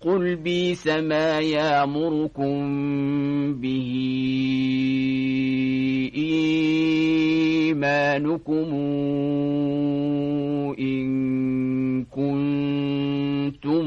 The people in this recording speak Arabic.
قل بيس ما يامركم به إيمانكم إن كنتم